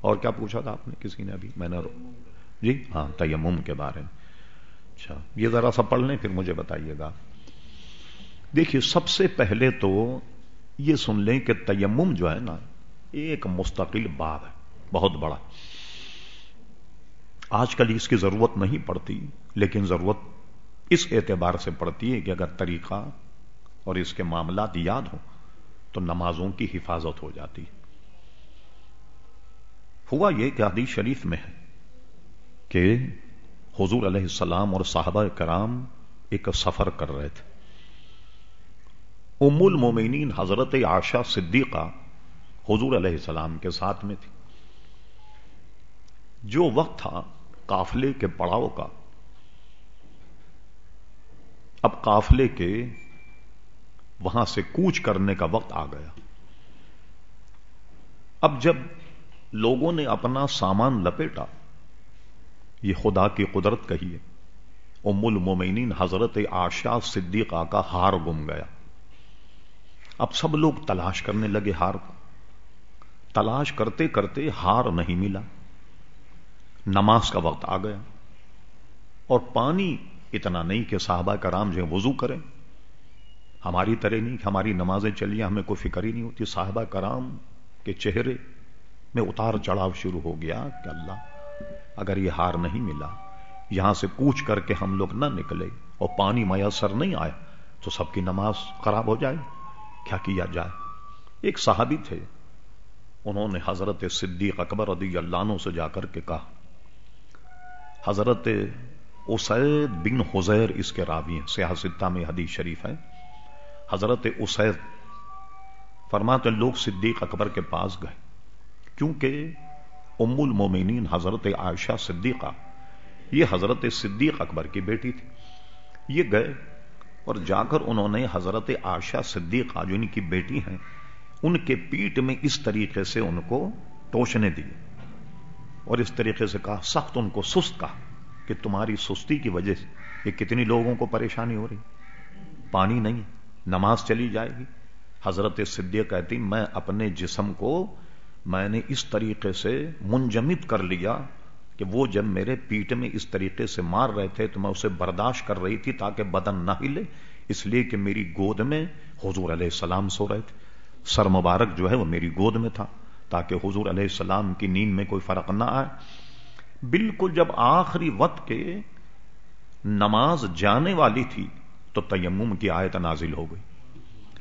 اور کیا پوچھا تھا آپ نے؟ کسی نے ابھی؟ میں نے جی؟ ہاں تیمم کے بارے میں۔ اچھا یہ ذرا سا پڑھ لیں، پھر مجھے بتائیے گا۔ دیکھیے، سب سے پہلے تو یہ سن لیں کہ تیمم جو ہے نا، ایک مستقل باب ہے، بہت بڑا۔ آج کل اس کی ضرورت نہیں پڑتی، لیکن ضرورت اس اعتبار سے پڑتی ہے کہ اگر طریقہ اور اس کے معاملات یاد ہوں، تو نمازوں کی حفاظت ہو جاتی۔ ہوا یہ کہ حدیث شریف میں ہے کہ حضور علیہ السلام اور صحابہ کرام ایک سفر کر رہے تھے۔ ام المومنین حضرت عاشا صدیقہ حضور علیہ السلام کے ساتھ میں تھی۔ جو وقت تھا قافلے کے پڑاؤ کا، اب قافلے کے وہاں سے کوچ کرنے کا وقت آ گیا۔ اب جب لوگوں نے اپنا سامان لپیٹا۔ یہ خدا کی قدرت کہیے۔ ام المومنین حضرت آشا صدیقہ کا ہار گم گیا۔ اب سب لوگ تلاش کرنے لگے ہار کو۔ تلاش کرتے کرتے ہار نہیں ملا۔ نماز کا وقت آ گیا۔ اور پانی اتنا نہیں کہ صحابہ کرام جو وضو کریں۔ ہماری طرح نہیں کہ ہماری نمازیں چلیے ہمیں کوئی فکر ہی نہیں ہوتی۔ صاحبہ کرام کے چہرے میں اتار چڑھاؤ شروع ہو گیا کہ اللہ، اگر یہ ہار نہیں ملا، یہاں سے پوچھ کر کے ہم لوگ نہ نکلے اور پانی میسر نہیں آیا، تو سب کی نماز خراب ہو جائے، کیا کیا جائے؟ ایک صحابی تھے، انہوں نے حضرت صدیق اکبر رضی اللہ عنہ سے جا کر کے کہا، حضرت اسید بن حزیر اس کے راوی ہیں سیاستہ میں حدیث شریف ہے۔ حضرت اسید، فرماتے لوگ صدیق اکبر کے پاس گئے۔ کیونکہ ام المومنین حضرت عائشہ صدیقہ، یہ حضرت صدیق اکبر کی بیٹی تھی۔ یہ گئے اور جا کر انہوں نے حضرت عائشہ صدیقہ، جو ان کی بیٹی ہیں، ان کے پیٹ میں اس طریقے سے ان کو ٹوچنے دی اور اس طریقے سے کہا، سخت ان کو سست کہا کہ تمہاری سستی کی وجہ سے یہ کتنی لوگوں کو پریشانی ہو رہی پانی نہیں نماز چلی جائے گی۔ حضرت صدیق کہتی، میں اپنے جسم کو میں نے اس طریقے سے منجمد کر لیا کہ وہ جب میرے پیٹ میں اس طریقے سے مار رہے تھے تو میں اسے برداشت کر رہی تھی تاکہ بدن نہ ہلے، اس لیے کہ میری گود میں حضور علیہ السلام سو رہے تھے۔ سر مبارک جو ہے وہ میری گود میں تھا تاکہ حضور علیہ السلام کی نیند میں کوئی فرق نہ آئے۔ بالکل جب آخری وقت کے نماز جانے والی تھی تو تیمم کی آیت نازل ہو گئی۔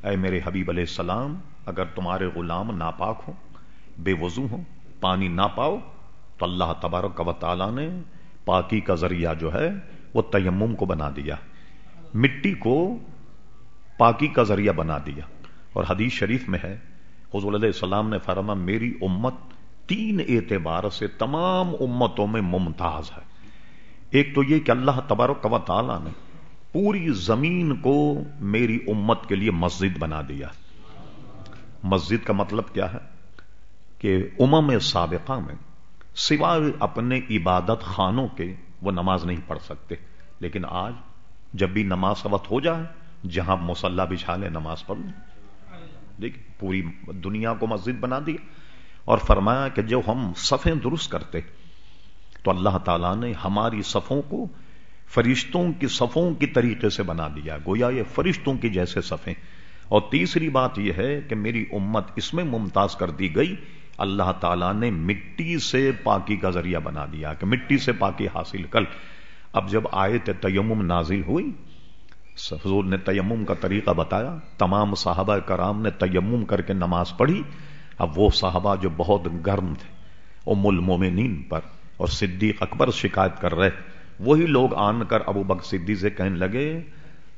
اے میرے حبیب علیہ السلام، اگر تمہارے غلام ناپاک ہو بے وضو ہو پانی نہ پاؤ، تو اللہ تبارک و تعالی نے پاکی کا ذریعہ جو ہے، وہ تیمم کو بنا دیا۔ مٹی کو پاکی کا ذریعہ بنا دیا۔ اور حدیث شریف میں ہے، حضور علیہ السلام نے فرما، میری امت تین اعتبار سے تمام امتوں میں ممتاز ہے۔ ایک تو یہ کہ اللہ تبارک و تعالی نے پوری زمین کو میری امت کے لیے مسجد بنا دیا۔ مسجد کا مطلب کیا ہے؟ کہ امم سابقہ میں سوائے اپنے عبادت خانوں کے وہ نماز نہیں پڑھ سکتے۔ لیکن آج جب بھی نماز وقت ہو جائے، جہاں مسلح بچھا لے، نماز پڑھ لیں۔ دیکھ، پوری دنیا کو مسجد بنا دی۔ اور فرمایا کہ جو ہم صفیں درست کرتے، تو اللہ تعالیٰ نے ہماری صفوں کو فرشتوں کی صفوں کی طریقے سے بنا دیا۔ گویا یہ فرشتوں کی جیسے صفیں۔ اور تیسری بات یہ ہے کہ میری امت اس میں ممتاز کر دی گئی اللہ تعالیٰ نے مٹی سے پاکی کا ذریعہ بنا دیا کہ مٹی سے پاکی حاصل کر اب جب آئے تھے تیمم نازل ہوئی، حضور نے تیمم کا طریقہ بتایا۔ تمام صحابہ کرام نے تیمم کر کے نماز پڑھی۔ اب وہ صحابہ جو بہت گرم تھے، ام المومنین پر اور صدیق اکبر شکایت کر رہے، وہی لوگ آن کر ابو بک صدی سے کہنے لگے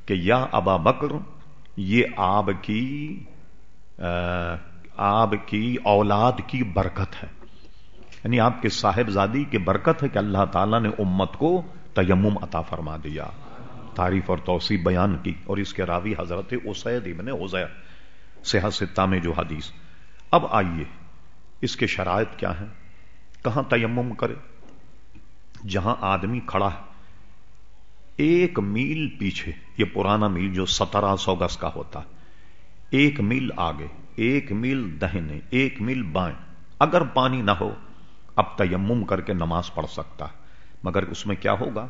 کہ یا ابا بکر، یہ آپ کی آپ کی اولاد کی برکت ہے۔ یعنی آپ کے صاحب زادی کی برکت ہے کہ اللہ تعالیٰ نے امت کو تیمم عطا فرما دیا۔ تعریف اور توسیع بیان کی اور اس کے راوی حضرت اسید ابن حزیر صحت ستہ میں جو حدیث۔ اب آئیے، اس کے شرائط کیا ہیں؟ کہاں تیمم کرے؟ جہاں آدمی کھڑا ہے۔ ایک میل پیچھے، یہ پرانا میل جو سترہ سو گز کا ہوتا ہے۔ ایک میل آگے۔ ایک میل دہنے، ایک میل بائیں۔ اگر پانی نہ ہو، اب تیمم کر کے نماز پڑھ سکتا ہے۔ مگر اس میں کیا ہوگا؟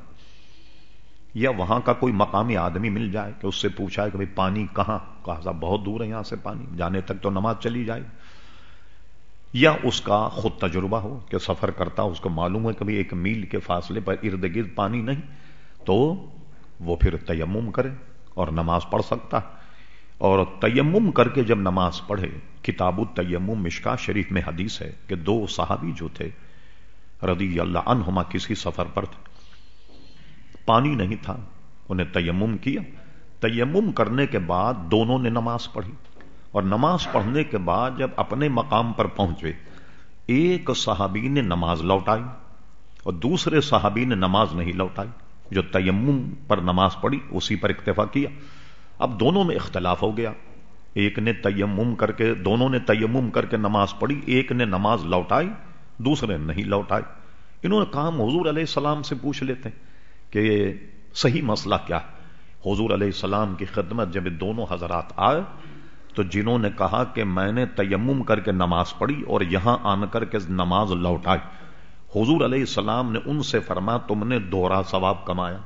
یا وہاں کا کوئی مقامی آدمی مل جائے کہ اس سے پوچھا ہے کہ بھائی پانی کہاں؟ کہا بہت دور ہے یہاں سے پانی، جانے تک تو نماز چلی جائے۔ یا اس کا خود تجربہ ہو کہ سفر کرتا، اس کو معلوم ہے کبھی ایک میل کے فاصلے پر ارد گرد پانی نہیں، تو وہ پھر تیمم کرے اور نماز پڑھ سکتا۔ اور تیمم کر کے جب نماز پڑھے، کتاب التیمم مشکا شریف میں حدیث ہے کہ دو صحابی جو تھے رضی اللہ عنہما کسی سفر پر تھے۔ پانی نہیں تھا، انہیں تیمم کیا۔ تیمم کرنے کے بعد دونوں نے نماز پڑھی۔ اور نماز پڑھنے کے بعد جب اپنے مقام پر پہنچے، ایک صحابی نے نماز لوٹائی اور دوسرے صحابی نے نماز نہیں لوٹائی۔ جو تیمم پر نماز پڑھی، اسی پر اکتفا کیا۔ اب دونوں میں اختلاف ہو گیا۔ ایک نے تیمم کر کے، دونوں نے تیمم کر کے نماز پڑھی، ایک نے نماز لوٹائی، دوسرے نہیں لوٹائی۔ انہوں نے کہا حضور علیہ السلام سے پوچھ لیتے کہ صحیح مسئلہ کیا حضور علیہ السلام کی خدمت جب دونوں حضرات آئے، تو جنہوں نے کہا کہ میں نے تیمم کر کے نماز پڑھی اور یہاں آن کر کے نماز لوٹائی۔ حضور علیہ السلام نے ان سے فرما تم نے دوہرا ثواب کمایا۔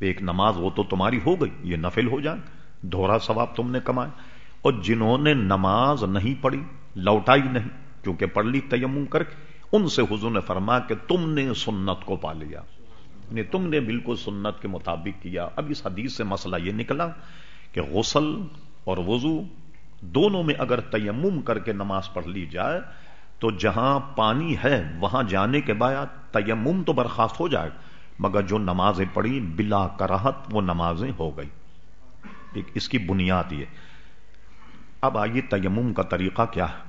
ایک نماز وہ تو تمہاری ہو گئی، یہ نفل ہو جائے دوہرا ثواب تم نے کمایا۔ اور جنہوں نے نماز نہیں پڑھی، لوٹائی نہیں، کیونکہ پڑھ لی تیمم کر کے، ان سے حضور نے فرما کہ تم نے سنت کو پا لیا۔ یعنی تم نے بالکل سنت کے مطابق کیا۔ اب اس حدیث سے مسئلہ یہ نکلا کہ غسل اور وضو دونوں میں اگر تیمم کر کے نماز پڑھ لی جائے، تو جہاں پانی ہے، وہاں جانے کے بعد تیمم تو برخاست ہو جائے۔ مگر جو نمازیں پڑھی، بلا کراہت وہ نمازیں ہو گئی۔ اس کی بنیاد یہ۔ اب آئیے تیمم کا طریقہ کیا ہے۔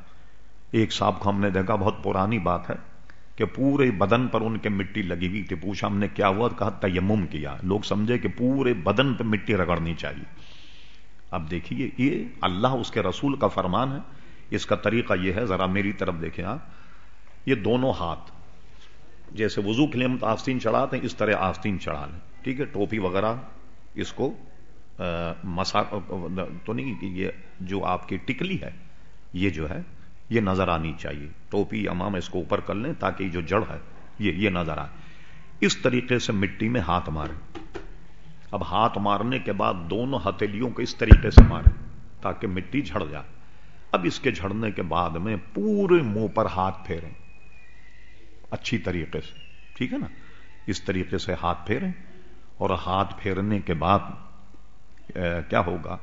ایک صاحب کو ہم نے دیکھا، بہت پرانی بات ہے کہ پورے بدن پر ان کے مٹی لگی ہوئی تھی۔ پوچھا ہم نے کیا ہوا؟ کہا تیمم کیا۔ لوگ سمجھے کہ پورے بدن پہ مٹی رگڑنی چاہیے۔ اب دیکھیے، یہ اللہ اس کے رسول کا فرمان ہے۔ اس کا طریقہ یہ ہے۔ ذرا میری طرف دیکھیں آپ۔ یہ دونوں ہاتھ۔ جیسے وضو کے لیے ہم آستین چڑھاتے ہیں، اس طرح آستین چڑھا لیں۔ ٹھیک ہے؟ ٹوپی وغیرہ اس کو مسا، تو نہیں یہ جو آپ کی ٹکلی ہے، یہ جو ہے، یہ نظر آنی چاہیے۔ ٹوپی امام اس کو اوپر کر لیں تاکہ جو جڑ ہے، یہ یہ نظر آئے۔ اس طریقے سے مٹی میں ہاتھ ماریں۔ اب ہاتھ مارنے کے بعد دونوں ہتھیلیوں کو اس طریقے سے مارے تاکہ مٹی جھڑ جائے۔ اب اس کے جھڑنے کے بعد میں پورے منہ پر ہاتھ پھیریں۔ اچھی طریقے سے۔ ٹھیک ہے نا؟ اس طریقے سے ہاتھ پھیریں۔ اور ہاتھ پھیرنے کے بعد کیا ہوگا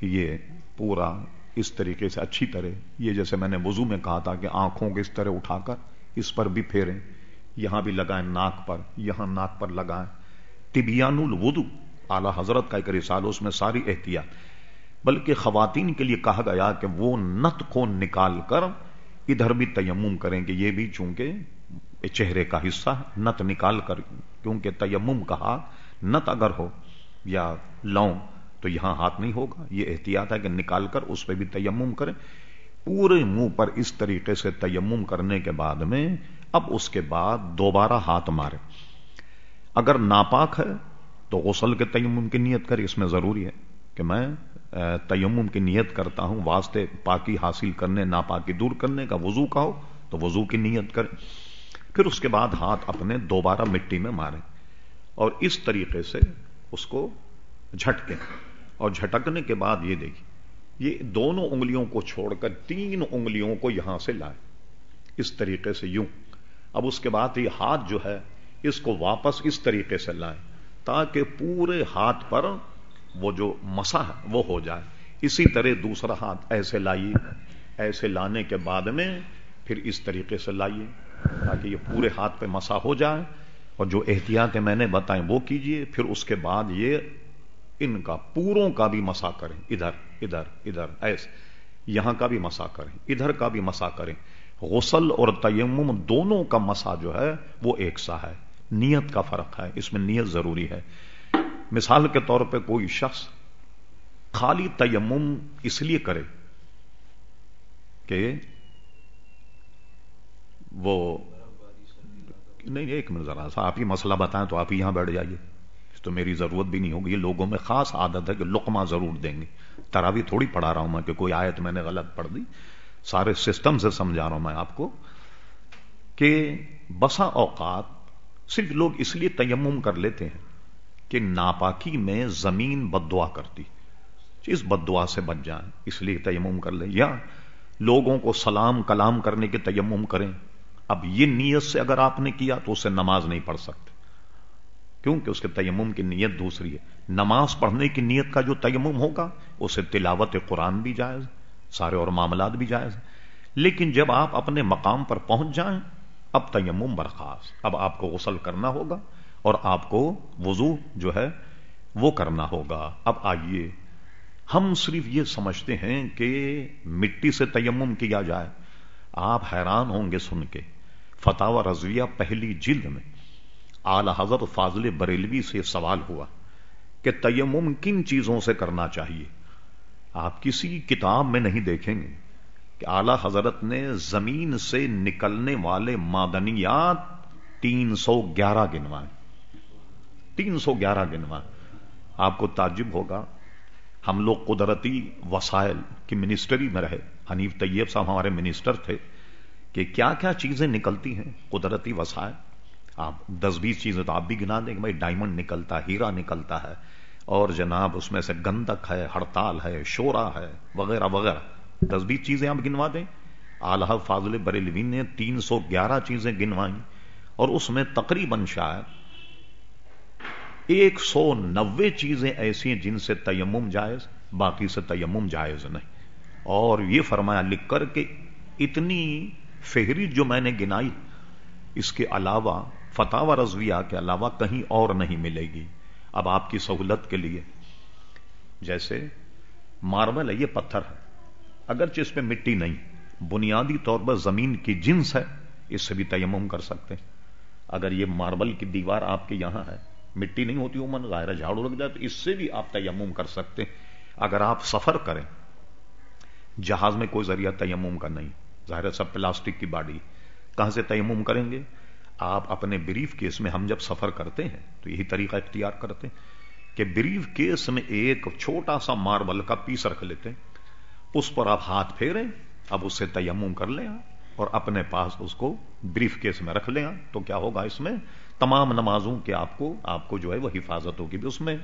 کہ یہ پورا اس طریقے سے اچھی طرح، یہ جیسے میں نے وضو میں کہا تھا کہ آنکھوں کو اس طرح اٹھا کر اس پر بھی پھیریں۔ یہاں بھی لگائیں ناک پر، یہاں ناک پر لگائیں۔ طبیان الودو اعلی حضرت کا ایک رسال اس میں ساری احتیاط۔ بلکہ خواتین کے لیے کہا گیا کہ وہ نت کو نکال کر ادھر بھی تیمم کریں کہ یہ بھی چونکہ چہرے کا حصہ نت نکال کر کیونکہ تیمم کہا نت اگر ہو یا لو تو یہاں ہاتھ نہیں ہوگا۔ یہ احتیاط ہے کہ نکال کر اس پہ بھی تیمم کریں۔ پورے منہ پر اس طریقے سے تیمم کرنے کے بعد میں اب اس کے بعد دوبارہ ہاتھ مارے اگر ناپاک ہے تو غسل کے تیمم کی نیت کرے اس میں ضروری ہے کہ میں تیمم کی نیت کرتا ہوں۔ واسطے پاکی حاصل کرنے، ناپاکی دور کرنے کا وضو کا ہو تو وضو کی نیت کرے پھر اس کے بعد ہاتھ اپنے دوبارہ مٹی میں مارے اور اس طریقے سے اس کو جھٹکے اور جھٹکنے کے بعد یہ دیکھیے یہ دونوں انگلیوں کو چھوڑ کر تین انگلیوں کو یہاں سے لائے اس طریقے سے یوں۔ اب اس کے بعد یہ ہاتھ جو ہے، اس کو واپس اس طریقے سے لائیں تاکہ پورے ہاتھ پر وہ جو مسا ہے وہ ہو جائے۔ اسی طرح دوسرا ہاتھ ایسے لائیے، ایسے لانے کے بعد میں پھر اس طریقے سے لائیے تاکہ یہ پورے ہاتھ پہ مسا ہو جائے اور جو احتیاط میں نے بتائیں وہ کیجیے، پھر اس کے بعد یہ ان کا پوروں کا بھی مسا کریں۔ ادھر ادھر ادھر ایسے یہاں کا بھی مسا کریں۔ ادھر کا بھی مسا کریں۔ غسل اور تیمم دونوں کا مسا جو ہے وہ ایک سا ہے۔ نیت کا فرق ہے۔ اس میں نیت ضروری ہے۔ مثال کے طور پہ کوئی شخص خالی تیمم اس لیے کرے کہ وہ نہیں ایک منٹ ذرا سا آپ ہی مسئلہ بتائیں تو آپ ہی یہاں بیٹھ جائیے۔ تو میری ضرورت بھی نہیں ہوگی، یہ لوگوں میں خاص عادت ہے کہ لقمہ ضرور دیں گے۔ تراوی تھوڑی پڑھا رہا ہوں میں کہ کوئی آیت میں نے غلط پڑھ دی۔ سارے سسٹم سے سمجھا رہا ہوں میں آپ کو کہ بسا اوقات صرف لوگ اس لیے تیمم کر لیتے ہیں کہ ناپاکی میں زمین بد دعا کرتی۔ اس بد دعا سے بچ جائیں، اس لیے تیمم کر لیں۔ یا لوگوں کو سلام کلام کرنے کے تیمم کریں۔ اب یہ نیت سے اگر آپ نے کیا تو اسے نماز نہیں پڑھ سکتے۔ کیونکہ اس کے تیمم کی نیت دوسری ہے۔ نماز پڑھنے کی نیت کا جو تیمم ہوگا، اسے تلاوت قرآن بھی جائز سارے اور معاملات بھی جائز لیکن جب آپ اپنے مقام پر پہنچ جائیں، اب تیمم برخاست۔ اب آپ کو غسل کرنا ہوگا اور آپ کو وضو جو ہے وہ کرنا ہوگا۔ اب آئیے، ہم صرف یہ سمجھتے ہیں کہ مٹی سے تیمم کیا جائے۔ آپ حیران ہوں گے سن کے۔ فتح رضویہ پہلی جلد میں اعلی حضرت فاضل بریلوی سے سوال ہوا کہ تیمم کن چیزوں سے کرنا چاہیے؟ آپ کسی کتاب میں نہیں دیکھیں گے کہ اعلی حضرت نے زمین سے نکلنے والے معدنیات تین سو گیارہ گنوائے۔ تین سو گیارہ گنوائے۔ آپ کو تعجب ہوگا، ہم لوگ قدرتی وسائل کی منسٹری میں رہے۔ حنیف طیب صاحب ہمارے منسٹر تھے۔ کہ کیا کیا چیزیں نکلتی ہیں قدرتی وسائل؟ آپ دس بیس چیزیں تو آپ بھی گنا دیں کہ بھائی ڈائمنڈ نکلتا، ہیرا نکلتا ہے اور جناب اس میں سے گندک ہے، ہڑتال ہے، شورا ہے، وغیرہ وغیرہ۔ دس بیس چیزیں آپ گنوا دیں۔ آلہ فاضل بریلوین نے تین سو گیارہ چیزیں گنوائیں اور اس میں تقریباً شاید ایک سو نوے چیزیں ایسی ہیں جن سے تیمم جائز، باقی سے تیمم جائز نہیں۔ اور یہ فرمایا لکھ کر کہ اتنی فہرست جو میں نے گنائی، اس کے علاوہ فتح و رضویہ کے علاوہ کہیں اور نہیں ملے گی۔ اب آپ کی سہولت کے لیے۔ جیسے ماربل ہے، یہ پتھر ہے۔ اگرچہ اس پہ مٹی نہیں، بنیادی طور پر زمین کی جنس ہے، اس سے بھی تیمم کر سکتے ہیں۔ اگر یہ ماربل کی دیوار آپ کے یہاں ہے، مٹی نہیں ہوتی، عموماً ظاہر جھاڑو لگ جائے تو اس سے بھی آپ تیمم کر سکتے اگر آپ سفر کریں، جہاز میں کوئی ذریعہ تیمم کا نہیں۔ ظاہر سب پلاسٹک کی باڈی کہاں سے تیمم کریں گے؟ آپ اپنے بریف کیس میں ہم جب سفر کرتے ہیں، تو یہی طریقہ اختیار کرتے ہیں کہ بریف کیس میں ایک چھوٹا سا ماربل کا پیس رکھ لیتے ہیں، اس پر آپ ہاتھ پھیریں، اب اس سے تیمم کر لیں اور اپنے پاس اس کو بریف کیس میں رکھ لیں تو کیا ہوگا اس میں؟ تمام نمازوں کے آپ کو آپ کو جو ہے وہ حفاظت ہوگی بھی اس میں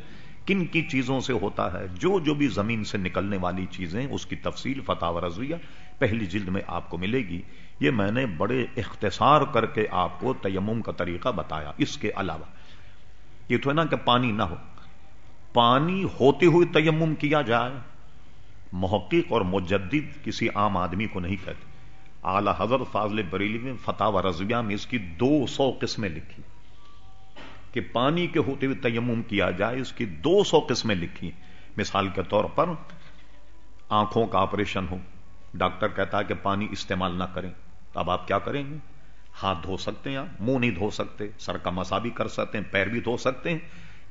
کن کی چیزوں سے ہوتا ہے؟ جو جو بھی زمین سے نکلنے والی چیزیں، اس کی تفصیل فتح و رضویہ پہلی جلد میں آپ کو ملے گی۔ یہ میں نے بڑے اختصار کر کے آپ کو تیمم کا طریقہ بتایا۔ اس کے علاوہ، یہ تو ہے نا کہ پانی نہ ہو۔ پانی ہوتے ہوئے تیمم کیا جائے؟ محقق اور مجدد کسی عام آدمی کو نہیں کہتے۔ اعلی حضرت فاضل بریلی میں فتح و رضویہ میں اس کی دو سو قسمیں لکھی۔ کہ پانی کے ہوتے ہوئے تیمم کیا جائے، اس کی دو سو قسمیں لکھی مثال کے طور پر، آنکھوں کا آپریشن ہو، ڈاکٹر کہتا ہے کہ پانی استعمال نہ کریں۔ اب آپ کیا کریں گے؟ ہاتھ دھو سکتے ہیں منہ نہیں دھو سکتے، سر کا مسا بھی کر سکتے ہیں، پیر بھی دھو سکتے ہیں۔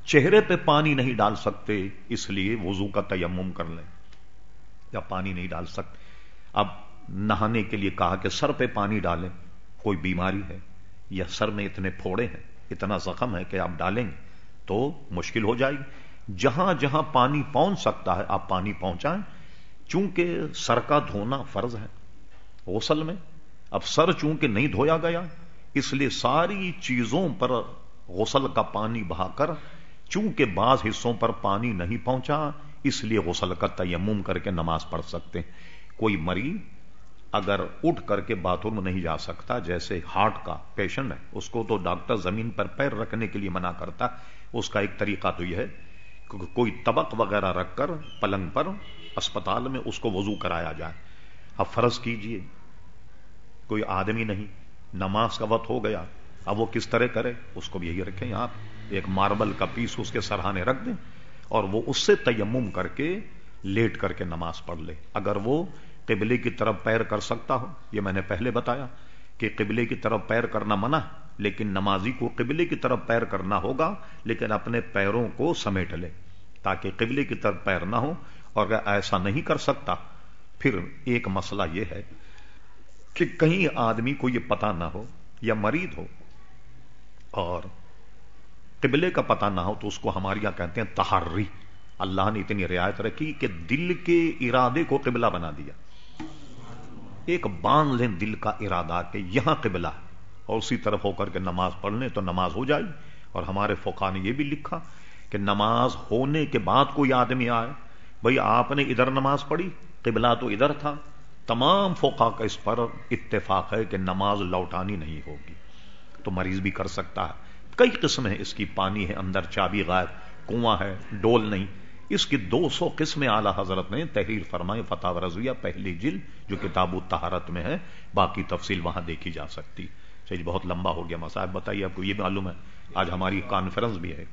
چہرے پہ پانی نہیں ڈال سکتے، اس لیے وضو کا تیمم کر لیں۔ یا پانی نہیں ڈال سکتے، اب نہانے کے لیے کہا کہ سر پہ پانی ڈالیں، کوئی بیماری ہے یا سر میں اتنے پھوڑے ہیں۔ اتنا زخم ہے کہ آپ ڈالیں گے تو مشکل ہو جائے گی۔ جہاں جہاں پانی پہنچ سکتا ہے، آپ پانی پہنچائیں۔ چونکہ سر کا دھونا فرض ہے۔ غسل میں اب سر چونکہ نہیں دھویا گیا، اس لیے ساری چیزوں پر غسل کا پانی بہا کر، چونکہ بعض حصوں پر پانی نہیں پہنچا، اس لیے غسل کا تیمم کر کے نماز پڑھ سکتے ہیں۔ کوئی مریض اگر اٹھ کر کے باتھ روم نہیں جا سکتا، جیسے ہارٹ کا پیشنٹ ہے، اس کو تو ڈاکٹر زمین پر پیر رکھنے کے لیے منع کرتا۔ اس کا ایک طریقہ تو یہ ہے کہ کوئی طبق وغیرہ رکھ کر پلنگ پر اسپتال میں اس کو وضو کرایا جائے۔ اب فرض کیجیے، کوئی آدمی نہیں، نماز کا وقت ہو گیا۔ اب وہ کس طرح کرے؟ اس کو بھی یہی رکھیں آپ۔ ایک ماربل کا پیس اس کے سرحانے رکھ دیں اور وہ اس سے تیمم کر کے لیٹ کر کے نماز پڑھ لے۔ اگر وہ قبلے کی طرف پیر کر سکتا ہو یہ میں نے پہلے بتایا کہ قبلے کی طرف پیر کرنا منع لیکن نمازی کو قبلے کی طرف پیر کرنا ہوگا، لیکن اپنے پیروں کو سمیٹ لے تاکہ قبلے کی طرف پیر نہ ہو اور اگر ایسا نہیں کر سکتا، پھر ایک مسئلہ یہ ہے کہ کہیں آدمی کو یہ پتا نہ ہو یا مرید ہو اور قبلے کا پتا نہ ہو تو اس کو ہمارے یہاں کہتے ہیں تحری۔ اللہ نے اتنی رعایت رکھی کہ دل کے ارادے کو قبلہ بنا دیا۔ ایک باندھ لیں دل کا ارادہ کہ یہاں قبلہ اور اسی طرف ہو کر کے نماز پڑھ لیں تو نماز ہو جائے۔ اور ہمارے فقہ نے یہ بھی لکھا کہ نماز ہونے کے بعد کوئی آدمی آئے، بھئی آپ نے ادھر نماز پڑھی، قبلہ تو ادھر تھا۔ تمام فقہ کا اس پر اتفاق ہے کہ نماز لوٹانی نہیں ہوگی۔ تو مریض بھی کر سکتا ہے۔ کئی قسمیں اس کی پانی ہے، اندر چابی غائب، کنواں ہے، ڈول نہیں۔ اس کی دو سو قسمیں اعلی حضرت نے تحریر فرمائے، فتح رضویہ پہلی جل جو کتاب الطہارت میں ہے، باقی تفصیل وہاں دیکھی جا سکتی۔ چلیے، بہت لمبا ہو گیا مسائل، بتائیے آپ کو، یہ معلوم ہے، آج ہماری کانفرنس بھی ہے۔